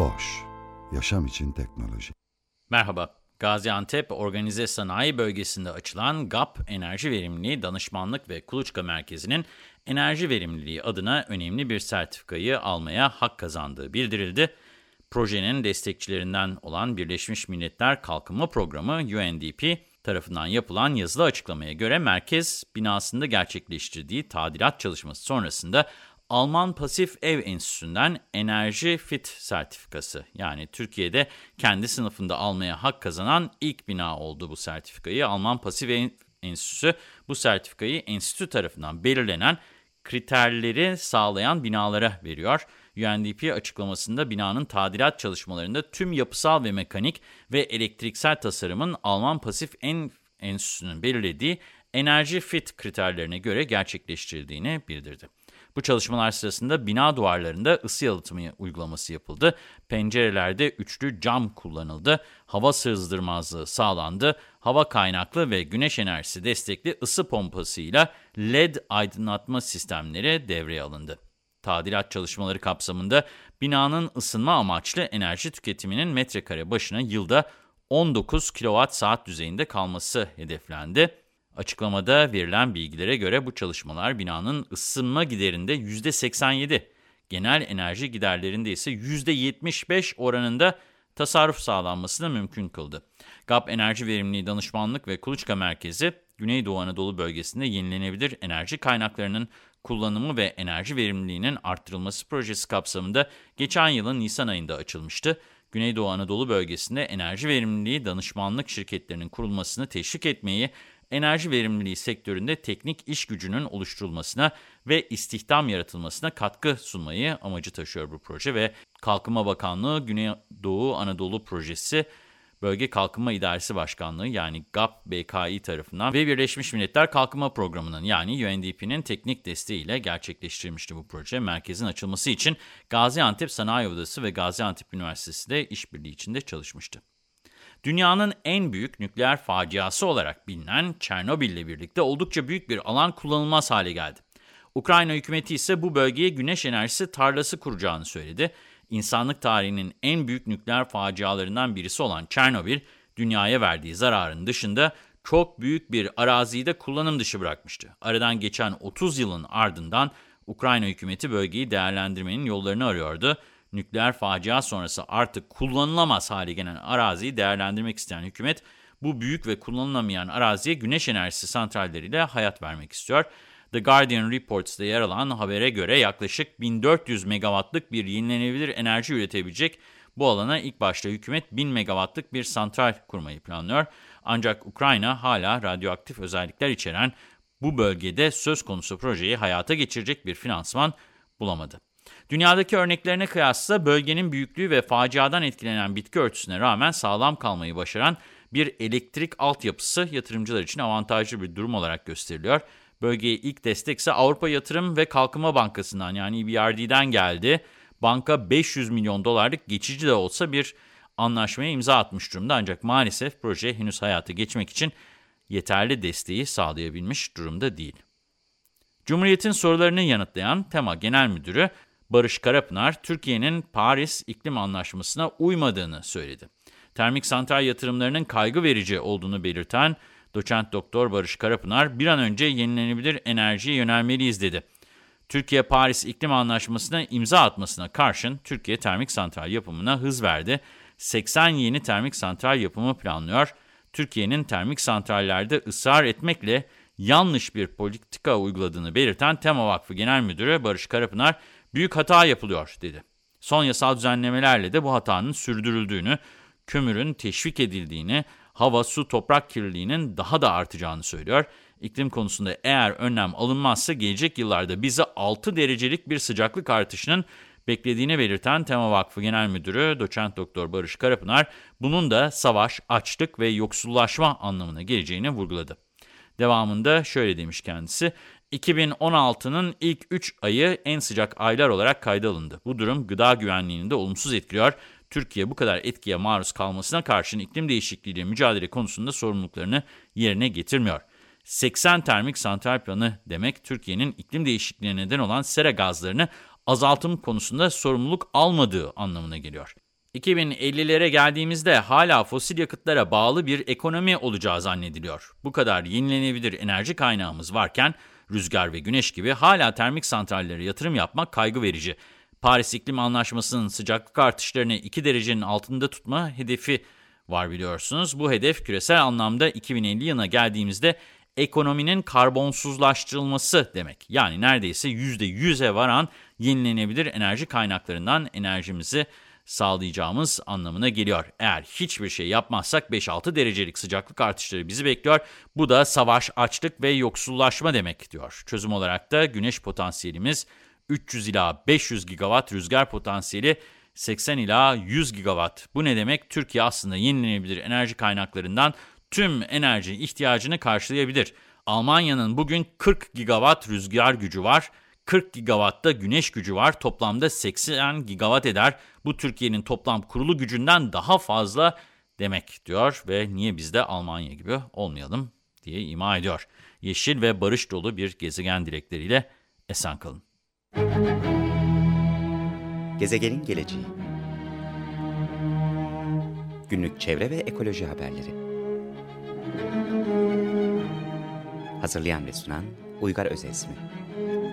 Boş, yaşam için teknoloji. Merhaba, Gaziantep Organize Sanayi Bölgesi'nde açılan GAP Enerji Verimliliği Danışmanlık ve Kuluçka Merkezi'nin enerji verimliliği adına önemli bir sertifikayı almaya hak kazandığı bildirildi. Projenin destekçilerinden olan Birleşmiş Milletler Kalkınma Programı UNDP tarafından yapılan yazılı açıklamaya göre merkez binasında gerçekleştirdiği tadilat çalışması sonrasında Alman Pasif Ev Enstitüsü'nden Enerji Fit sertifikası yani Türkiye'de kendi sınıfında almaya hak kazanan ilk bina oldu bu sertifikayı. Alman Pasif Ev Enstitüsü bu sertifikayı enstitü tarafından belirlenen kriterleri sağlayan binalara veriyor. UNDP açıklamasında binanın tadilat çalışmalarında tüm yapısal ve mekanik ve elektriksel tasarımın Alman Pasif Ev Enstitüsü'nün belirlediği Enerji Fit kriterlerine göre gerçekleştirildiğini bildirdi. Bu çalışmalar sırasında bina duvarlarında ısı yalıtımı uygulaması yapıldı. Pencerelerde üçlü cam kullanıldı. Hava sızdırmazlığı sağlandı. Hava kaynaklı ve güneş enerjisi destekli ısı pompasıyla LED aydınlatma sistemleri devreye alındı. Tadilat çalışmaları kapsamında binanın ısınma amaçlı enerji tüketiminin metrekare başına yılda 19 kWh düzeyinde kalması hedeflendi. Açıklamada verilen bilgilere göre bu çalışmalar binanın ısınma giderinde %87, genel enerji giderlerinde ise %75 oranında tasarruf sağlanmasını mümkün kıldı. GAP Enerji Verimliliği Danışmanlık ve Kuluçka Merkezi, Güneydoğu Anadolu bölgesinde yenilenebilir enerji kaynaklarının kullanımı ve enerji verimliliğinin arttırılması projesi kapsamında geçen yılın Nisan ayında açılmıştı. Güneydoğu Anadolu bölgesinde enerji verimliliği danışmanlık şirketlerinin kurulmasını teşvik etmeyi enerji verimliliği sektöründe teknik iş gücünün oluşturulmasına ve istihdam yaratılmasına katkı sunmayı amacı taşıyor bu proje ve Kalkınma Bakanlığı Güneydoğu Anadolu Projesi Bölge Kalkınma İdaresi Başkanlığı yani GAP BKİ tarafından ve Birleşmiş Milletler Kalkınma Programı'nın yani UNDP'nin teknik desteğiyle gerçekleştirilmişti bu proje. Merkezin açılması için Gaziantep Sanayi Odası ve Gaziantep Üniversitesi de işbirliği içinde çalışmıştı. Dünyanın en büyük nükleer faciası olarak bilinen Çernobil ile birlikte oldukça büyük bir alan kullanılmaz hale geldi. Ukrayna hükümeti ise bu bölgeye güneş enerjisi tarlası kuracağını söyledi. İnsanlık tarihinin en büyük nükleer facialarından birisi olan Çernobil, dünyaya verdiği zararın dışında çok büyük bir araziyi de kullanım dışı bırakmıştı. Aradan geçen 30 yılın ardından Ukrayna hükümeti bölgeyi değerlendirmenin yollarını arıyordu nükleer facia sonrası artık kullanılamaz hale gelen araziyi değerlendirmek isteyen hükümet, bu büyük ve kullanılamayan araziye güneş enerjisi santralleriyle hayat vermek istiyor. The Guardian Reports'da yer alan habere göre yaklaşık 1400 megawattlık bir yenilenebilir enerji üretebilecek bu alana ilk başta hükümet 1000 megawattlık bir santral kurmayı planlıyor. Ancak Ukrayna hala radyoaktif özellikler içeren bu bölgede söz konusu projeyi hayata geçirecek bir finansman bulamadı. Dünyadaki örneklerine kıyasla bölgenin büyüklüğü ve faciadan etkilenen bitki örtüsüne rağmen sağlam kalmayı başaran bir elektrik altyapısı yatırımcılar için avantajlı bir durum olarak gösteriliyor. Bölgeye ilk destek ise Avrupa Yatırım ve Kalkınma Bankası'ndan yani EBRD'den geldi. Banka 500 milyon dolarlık geçici de olsa bir anlaşmaya imza atmış durumda ancak maalesef proje henüz hayata geçmek için yeterli desteği sağlayabilmiş durumda değil. Cumhuriyet'in sorularını yanıtlayan TEMA Genel Müdürü Barış Karapınar, Türkiye'nin Paris İklim Anlaşması'na uymadığını söyledi. Termik santral yatırımlarının kaygı verici olduğunu belirten doçent doktor Barış Karapınar, bir an önce yenilenebilir enerjiye yönelmeliyiz dedi. Türkiye Paris İklim Anlaşması'na imza atmasına karşın Türkiye termik santral yapımına hız verdi. 80 yeni termik santral yapımı planlıyor. Türkiye'nin termik santrallerde ısrar etmekle yanlış bir politika uyguladığını belirten Tema Vakfı Genel Müdürü Barış Karapınar, büyük hata yapılıyor dedi. Son yasal düzenlemelerle de bu hatanın sürdürüldüğünü, kömürün teşvik edildiğini, hava, su, toprak kirliliğinin daha da artacağını söylüyor. İklim konusunda eğer önlem alınmazsa gelecek yıllarda bize 6 derecelik bir sıcaklık artışının beklediğini belirten Tema Vakfı Genel Müdürü Doçent Doktor Barış Karapınar, bunun da savaş, açlık ve yoksullaşma anlamına geleceğini vurguladı. Devamında şöyle demiş kendisi, 2016'nın ilk 3 ayı en sıcak aylar olarak kayda alındı. Bu durum gıda güvenliğini de olumsuz etkiliyor. Türkiye bu kadar etkiye maruz kalmasına karşın iklim değişikliğiyle mücadele konusunda sorumluluklarını yerine getirmiyor. 80 termik santral planı demek Türkiye'nin iklim değişikliğine neden olan sera gazlarını azaltım konusunda sorumluluk almadığı anlamına geliyor. 2050'lere geldiğimizde hala fosil yakıtlara bağlı bir ekonomi olacağı zannediliyor. Bu kadar yenilenebilir enerji kaynağımız varken rüzgar ve güneş gibi hala termik santrallere yatırım yapmak kaygı verici. Paris İklim Anlaşması'nın sıcaklık artışlarını 2 derecenin altında tutma hedefi var biliyorsunuz. Bu hedef küresel anlamda 2050 yılına geldiğimizde ekonominin karbonsuzlaştırılması demek. Yani neredeyse %100'e varan yenilenebilir enerji kaynaklarından enerjimizi sağlayacağımız anlamına geliyor. Eğer hiçbir şey yapmazsak 5-6 derecelik sıcaklık artışları bizi bekliyor. Bu da savaş, açlık ve yoksullaşma demek diyor. Çözüm olarak da güneş potansiyelimiz 300 ila 500 gigawatt, rüzgar potansiyeli 80 ila 100 gigawatt. Bu ne demek? Türkiye aslında yenilenebilir enerji kaynaklarından tüm enerji ihtiyacını karşılayabilir. Almanya'nın bugün 40 gigawatt rüzgar gücü var. 40 gigawatta güneş gücü var. Toplamda 80 gigawatt eder. Bu Türkiye'nin toplam kurulu gücünden daha fazla demek diyor ve niye biz de Almanya gibi olmayalım diye ima ediyor. Yeşil ve barış dolu bir gezegen dilekleriyle esen kalın. Gezegenin geleceği Günlük çevre ve ekoloji haberleri Hazırlayan ve sunan Uygar Özesmi